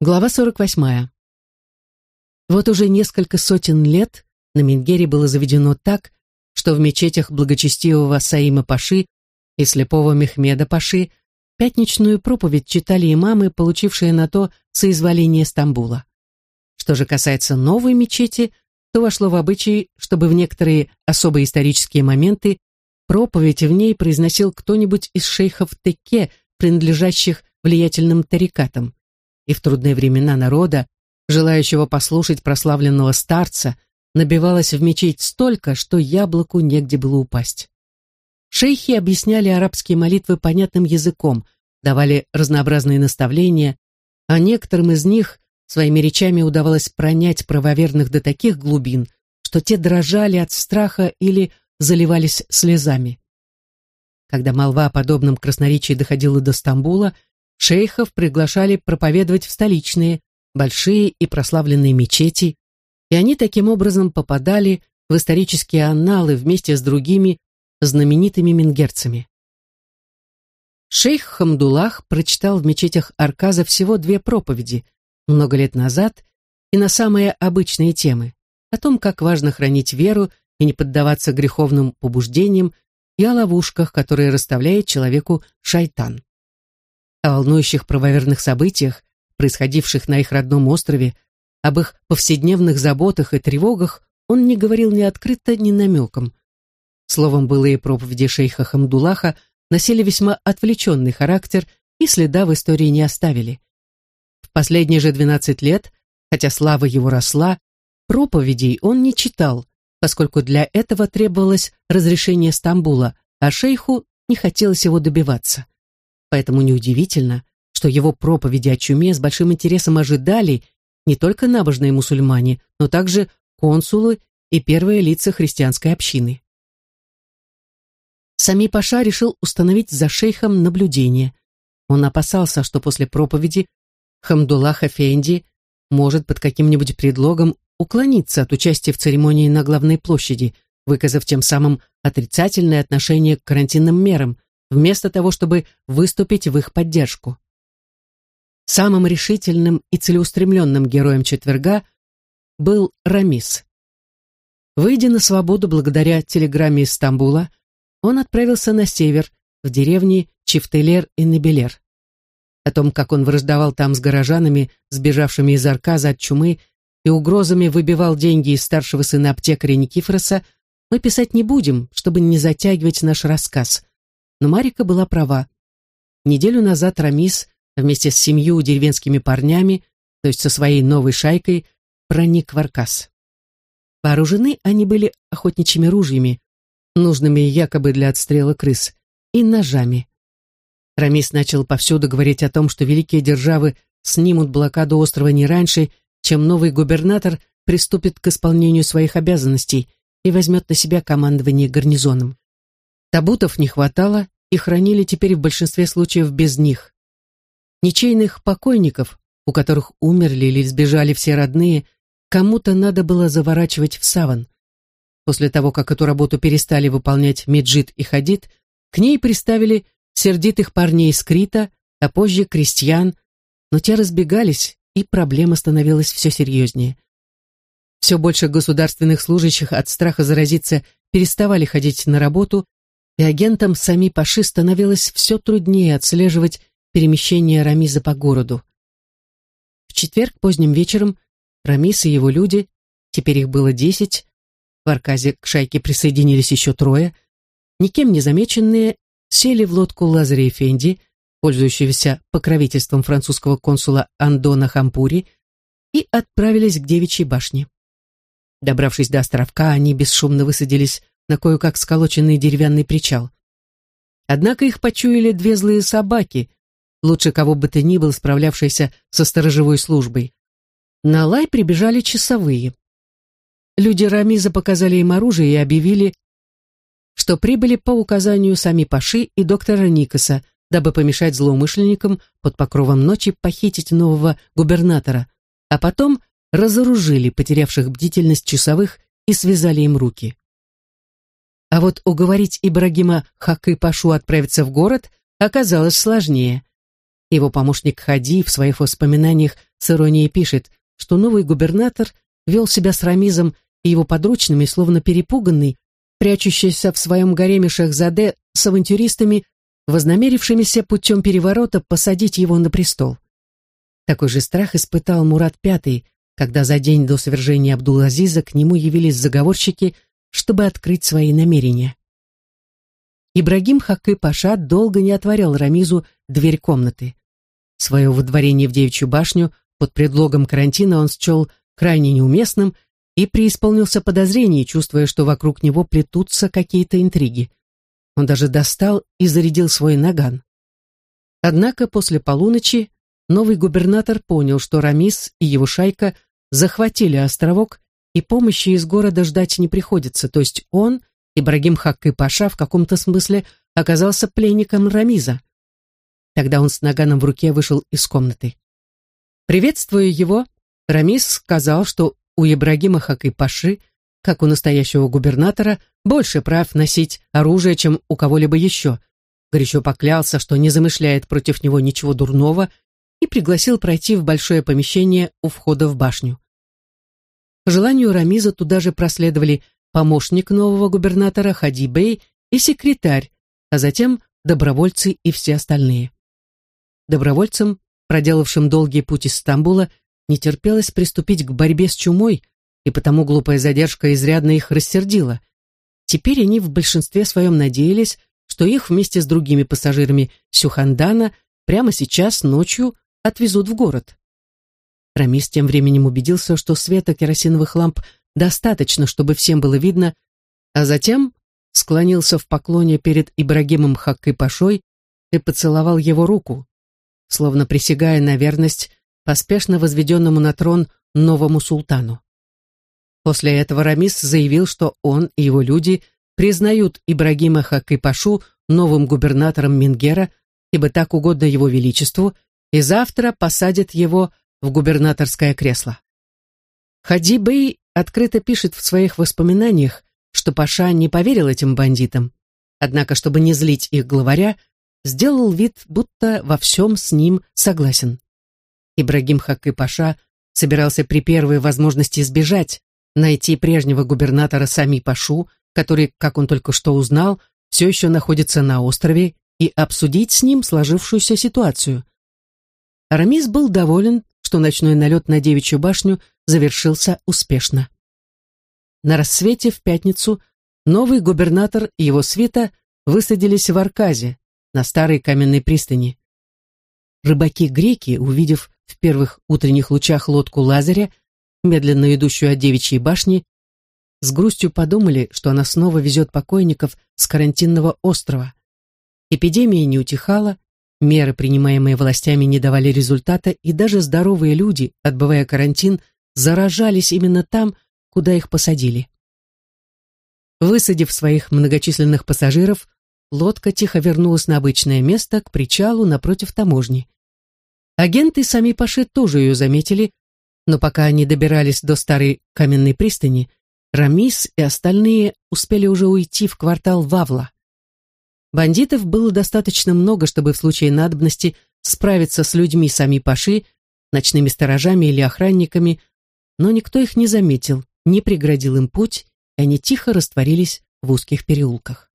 Глава 48. Вот уже несколько сотен лет на Мингере было заведено так, что в мечетях благочестивого Саима Паши и слепого Мехмеда Паши пятничную проповедь читали имамы, получившие на то соизволение Стамбула. Что же касается новой мечети, то вошло в обычай, чтобы в некоторые особые исторические моменты проповедь в ней произносил кто-нибудь из шейхов Теке, принадлежащих влиятельным тарикатам и в трудные времена народа, желающего послушать прославленного старца, набивалось в мечеть столько, что яблоку негде было упасть. Шейхи объясняли арабские молитвы понятным языком, давали разнообразные наставления, а некоторым из них своими речами удавалось пронять правоверных до таких глубин, что те дрожали от страха или заливались слезами. Когда молва о подобном красноречии доходила до Стамбула, шейхов приглашали проповедовать в столичные, большие и прославленные мечети, и они таким образом попадали в исторические анналы вместе с другими знаменитыми мингерцами. Шейх Хамдулах прочитал в мечетях Арказа всего две проповеди много лет назад и на самые обычные темы о том, как важно хранить веру и не поддаваться греховным побуждениям и о ловушках, которые расставляет человеку шайтан о волнующих правоверных событиях, происходивших на их родном острове, об их повседневных заботах и тревогах он не говорил ни открыто, ни намеком. Словом, былые проповеди шейха Хамдулаха носили весьма отвлеченный характер и следа в истории не оставили. В последние же 12 лет, хотя слава его росла, проповедей он не читал, поскольку для этого требовалось разрешение Стамбула, а шейху не хотелось его добиваться. Поэтому неудивительно, что его проповеди о чуме с большим интересом ожидали не только набожные мусульмане, но также консулы и первые лица христианской общины. Сами Паша решил установить за шейхом наблюдение. Он опасался, что после проповеди Хамдуллах Эфенди может под каким-нибудь предлогом уклониться от участия в церемонии на главной площади, выказав тем самым отрицательное отношение к карантинным мерам, вместо того, чтобы выступить в их поддержку. Самым решительным и целеустремленным героем четверга был Рамис. Выйдя на свободу благодаря телеграмме из Стамбула, он отправился на север, в деревни Чифтелер и Небелер. О том, как он враждовал там с горожанами, сбежавшими из Арказа от чумы, и угрозами выбивал деньги из старшего сына аптекаря Никифороса, мы писать не будем, чтобы не затягивать наш рассказ. Но Марика была права. Неделю назад Рамис вместе с семью деревенскими парнями, то есть со своей новой шайкой, проник в Аркас. Вооружены они были охотничьими ружьями, нужными якобы для отстрела крыс, и ножами. Рамис начал повсюду говорить о том, что великие державы снимут блокаду острова не раньше, чем новый губернатор приступит к исполнению своих обязанностей и возьмет на себя командование гарнизоном. Табутов не хватало, и хранили теперь в большинстве случаев без них. Ничейных покойников, у которых умерли или сбежали все родные, кому-то надо было заворачивать в саван. После того, как эту работу перестали выполнять Меджид и Хадид, к ней приставили сердитых парней из Крита, а позже крестьян, но те разбегались, и проблема становилась все серьезнее. Все больше государственных служащих от страха заразиться переставали ходить на работу и агентам сами Паши становилось все труднее отслеживать перемещение Рамиза по городу. В четверг поздним вечером Рамис и его люди, теперь их было десять, в Арказе к шайке присоединились еще трое, никем не замеченные, сели в лодку Лазаря Эфенди, пользующегося покровительством французского консула Андона Хампури, и отправились к Девичьей башне. Добравшись до островка, они бесшумно высадились на кое-как сколоченный деревянный причал. Однако их почуяли две злые собаки, лучше кого бы то ни был справлявшиеся со сторожевой службой. На лай прибежали часовые. Люди Рамиза показали им оружие и объявили, что прибыли по указанию сами Паши и доктора Никаса, дабы помешать злоумышленникам под покровом ночи похитить нового губернатора, а потом разоружили потерявших бдительность часовых и связали им руки. А вот уговорить Ибрагима Хакы-Пашу отправиться в город оказалось сложнее. Его помощник Хади в своих воспоминаниях с иронией пишет, что новый губернатор вел себя с Рамизом и его подручными, словно перепуганный, прячущийся в своем гареме Шахзаде с авантюристами, вознамерившимися путем переворота посадить его на престол. Такой же страх испытал Мурат V, когда за день до свержения Абдул-Азиза к нему явились заговорщики, чтобы открыть свои намерения. Ибрагим Хакы Паша долго не отворял Рамизу дверь комнаты. Свое выдворение в девичью башню под предлогом карантина он счел крайне неуместным и преисполнился подозрений, чувствуя, что вокруг него плетутся какие-то интриги. Он даже достал и зарядил свой наган. Однако после полуночи новый губернатор понял, что Рамис и его шайка захватили островок, и помощи из города ждать не приходится, то есть он, Ибрагим Хаккы Паша, в каком-то смысле оказался пленником Рамиза. Тогда он с наганом в руке вышел из комнаты. Приветствуя его, Рамис сказал, что у Ибрагима Хакы-Паши, как у настоящего губернатора, больше прав носить оружие, чем у кого-либо еще. Горячо поклялся, что не замышляет против него ничего дурного, и пригласил пройти в большое помещение у входа в башню. По желанию Рамиза туда же проследовали помощник нового губернатора Хади Бей и секретарь, а затем добровольцы и все остальные. Добровольцам, проделавшим долгий путь из Стамбула, не терпелось приступить к борьбе с чумой, и потому глупая задержка изрядно их рассердила. Теперь они в большинстве своем надеялись, что их вместе с другими пассажирами Сюхандана прямо сейчас, ночью, отвезут в город. Рамис тем временем убедился, что света керосиновых ламп достаточно, чтобы всем было видно, а затем склонился в поклоне перед Ибрагимом Хаккой-Пашой и поцеловал его руку, словно присягая на верность поспешно возведенному на трон новому султану. После этого Рамис заявил, что он и его люди признают Ибрагима Хакипашу новым губернатором Мингера, ибо так угодно его величеству, и завтра посадят его в губернаторское кресло. Хади Бей открыто пишет в своих воспоминаниях, что Паша не поверил этим бандитам, однако, чтобы не злить их главаря, сделал вид, будто во всем с ним согласен. Ибрагим Хакы Паша собирался при первой возможности сбежать, найти прежнего губернатора Сами Пашу, который, как он только что узнал, все еще находится на острове, и обсудить с ним сложившуюся ситуацию. Арамис был доволен, что ночной налет на девичью башню завершился успешно. На рассвете в пятницу новый губернатор и его свита высадились в Арказе, на старой каменной пристани. Рыбаки-греки, увидев в первых утренних лучах лодку Лазаря, медленно идущую от девичьей башни, с грустью подумали, что она снова везет покойников с карантинного острова. Эпидемия не утихала, меры, принимаемые властями, не давали результата, и даже здоровые люди, отбывая карантин, заражались именно там, куда их посадили. Высадив своих многочисленных пассажиров, лодка тихо вернулась на обычное место к причалу напротив таможни. Агенты сами Паши тоже ее заметили, но пока они добирались до старой каменной пристани, Рамис и остальные успели уже уйти в квартал Вавла. Бандитов было достаточно много, чтобы в случае надобности справиться с людьми сами Паши, ночными сторожами или охранниками, но никто их не заметил, не преградил им путь, и они тихо растворились в узких переулках.